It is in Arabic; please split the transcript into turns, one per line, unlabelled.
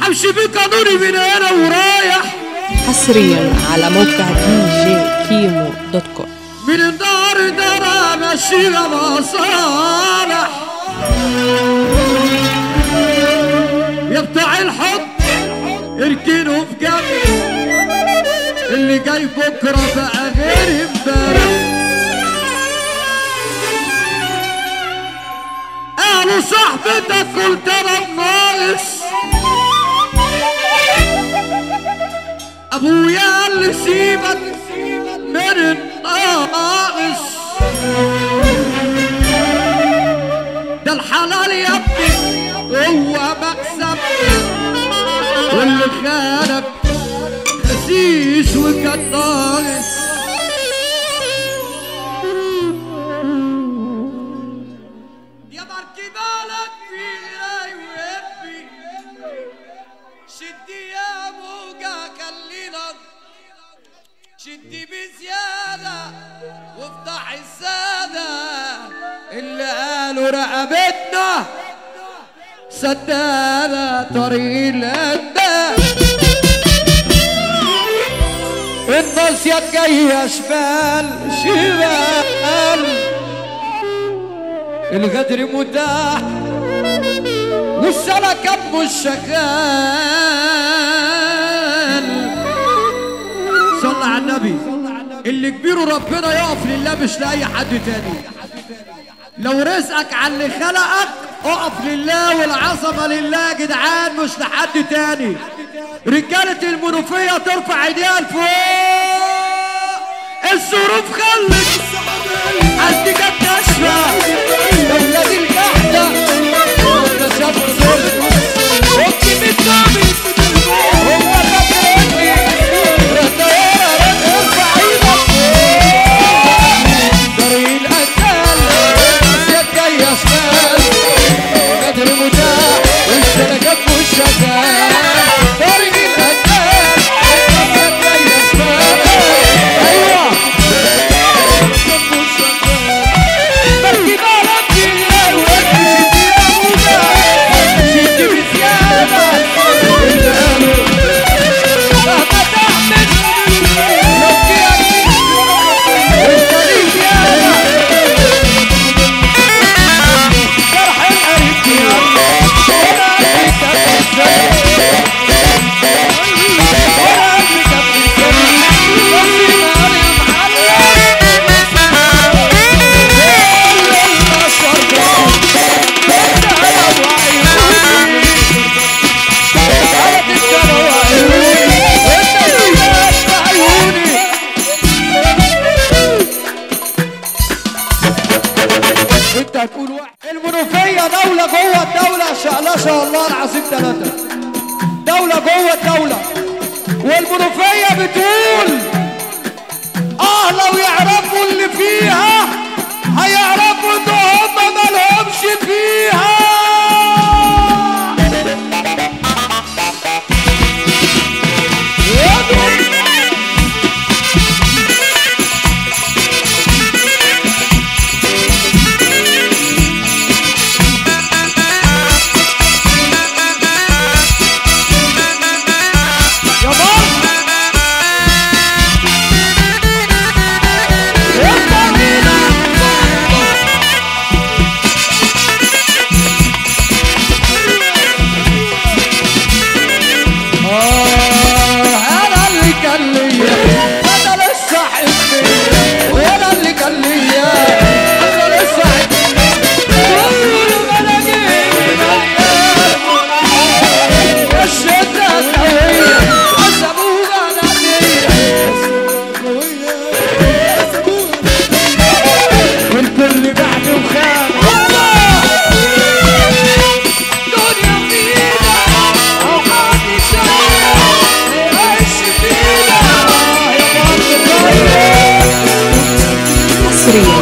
همشي بقانوني من هنا ورايح.
حصريا على موقع DJ Kimo dot com.
من النهارده همشيها مصالح. يا بتاع الحب اركنوا في جنب اللي جاي بكرة بقى غير امبارح. قالوا صاحبتك قلت أنا ناقص. ابويا اللي سيبك من الناقص ده الحلال يا ابني هو مكسب واللي خانك خسيس وكان ناقص شدي بزيادة وافتح السادة اللي قالوا رقبتنا سدادة طريق الأندى الناس يا جاية شمال شمال. الغدر متاح والسلكة مش شغال اللي كبيره ربنا يقف لله مش لأي حد تاني. لو رزقك على اللي خلقك اقف لله والعظمة لله يا جدعان مش لحد تاني. رجالة المنوفية ترفع ايديها لفوق. الظروف خلت. قد كانت ناشفة انت هتقول واحد. المنوفية دولة جوه الدولة ما شاء الله العظيم ثلاثة دولة جوه الدولة. والمنوفية بتقول آه لو يعرفوا اللي فيها هيعرفوا فينا يا مصر
حصريا